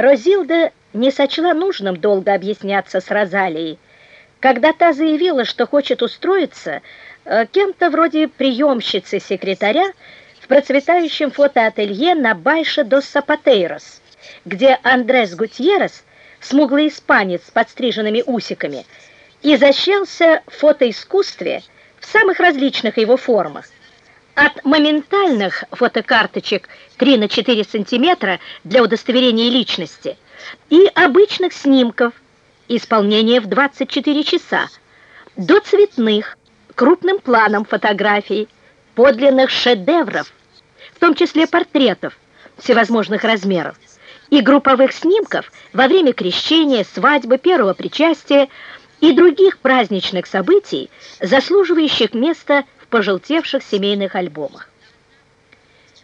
Розилда не сочла нужным долго объясняться с Розалией, когда та заявила, что хочет устроиться э, кем-то вроде приемщицы секретаря в процветающем фотоателье на Байше до Сапатейрос, где Андрес Гутьеррес, смуглый испанец с подстриженными усиками, изощрялся в фотоискусстве в самых различных его формах, от моментальных фотокарточек 3 на 4 сантиметра для удостоверения личности и обычных снимков, исполнения в 24 часа, до цветных, крупным планом фотографий, подлинных шедевров, в том числе портретов всевозможных размеров, и групповых снимков во время крещения, свадьбы, первого причастия и других праздничных событий, заслуживающих места пожелтевших семейных альбомах.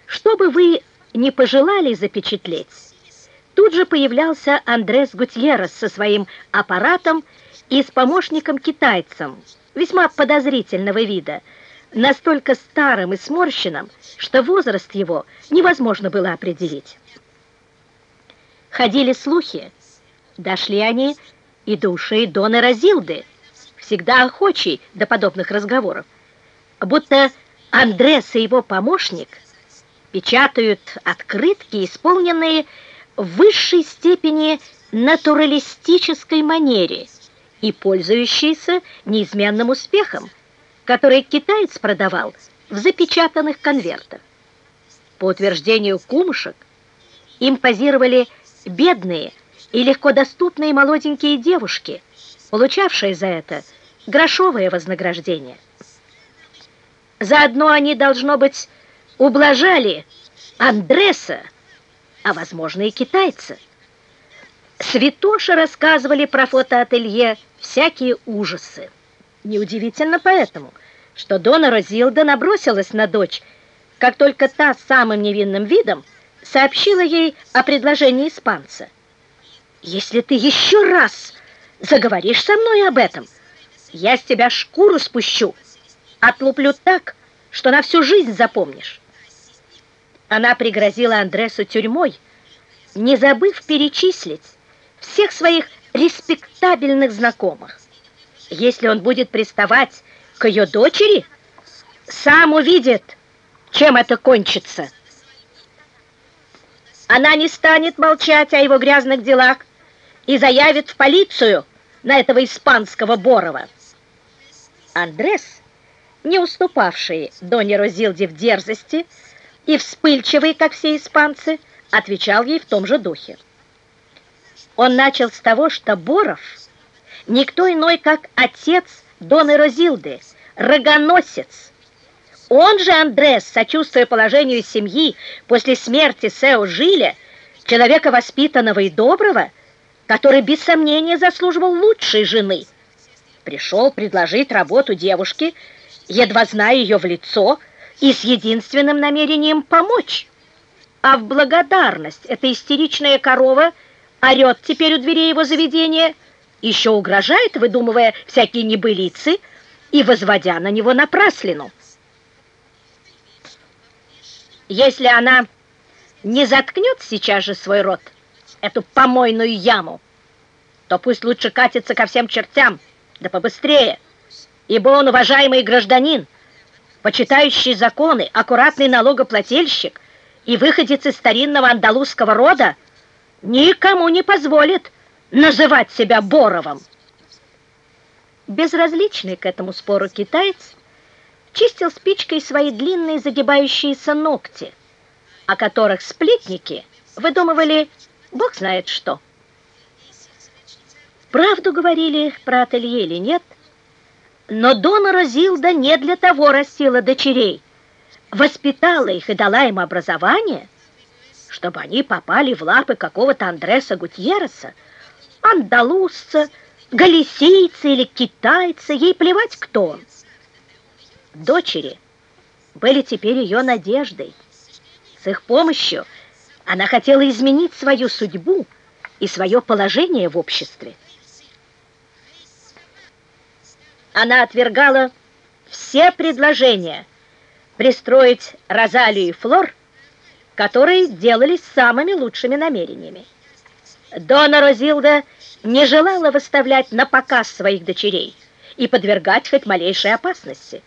Что бы вы не пожелали запечатлеть, тут же появлялся Андрес Гутьеррес со своим аппаратом и с помощником-китайцем, весьма подозрительного вида, настолько старым и сморщенным, что возраст его невозможно было определить. Ходили слухи, дошли они и до ушей Доны Розилды, всегда охочий до подобных разговоров, будто Андрес и его помощник печатают открытки, исполненные в высшей степени натуралистической манере и пользующиеся неизменным успехом, который китаец продавал в запечатанных конвертах. По утверждению кумушек, им позировали бедные и легко доступные молоденькие девушки, получавшие за это грошовое вознаграждение. Заодно они, должно быть, ублажали Андреса, а, возможно, и китайца. Святоши рассказывали про фотоателье всякие ужасы. Неудивительно поэтому, что Дона Розилда набросилась на дочь, как только та самым невинным видом сообщила ей о предложении испанца. «Если ты еще раз заговоришь со мной об этом, я с тебя шкуру спущу», Отлуплю так, что на всю жизнь запомнишь. Она пригрозила Андресу тюрьмой, не забыв перечислить всех своих респектабельных знакомых. Если он будет приставать к ее дочери, сам увидит, чем это кончится. Она не станет молчать о его грязных делах и заявит в полицию на этого испанского Борова. Андрес не уступавший Доне Розилде в дерзости и вспыльчивый, как все испанцы, отвечал ей в том же духе. Он начал с того, что Боров никто иной, как отец Доны Розилды, рогоносец. Он же, Андрес, сочувствуя положению семьи после смерти Сео Жиля, человека воспитанного и доброго, который без сомнения заслуживал лучшей жены, пришел предложить работу девушке, едва зная ее в лицо и с единственным намерением помочь. А в благодарность эта истеричная корова орет теперь у дверей его заведения, еще угрожает, выдумывая всякие небылицы и возводя на него напраслину. Если она не заткнет сейчас же свой рот, эту помойную яму, то пусть лучше катится ко всем чертям, да побыстрее ибо он уважаемый гражданин, почитающий законы, аккуратный налогоплательщик и выходец из старинного андалузского рода, никому не позволит называть себя Боровым. Безразличный к этому спору китаец чистил спичкой свои длинные загибающиеся ногти, о которых сплетники выдумывали бог знает что. Правду говорили про ателье или нет – но Дона Розилда не для того растила дочерей, воспитала их и дала им образование, чтобы они попали в лапы какого-то Андреса Гутьереса, андалузца, галисийца или китайца, ей плевать кто он. Дочери были теперь ее надеждой. С их помощью она хотела изменить свою судьбу и свое положение в обществе. Она отвергала все предложения пристроить Розалию и Флор, которые делались самыми лучшими намерениями. Дона Розилда не желала выставлять на показ своих дочерей и подвергать хоть малейшей опасности.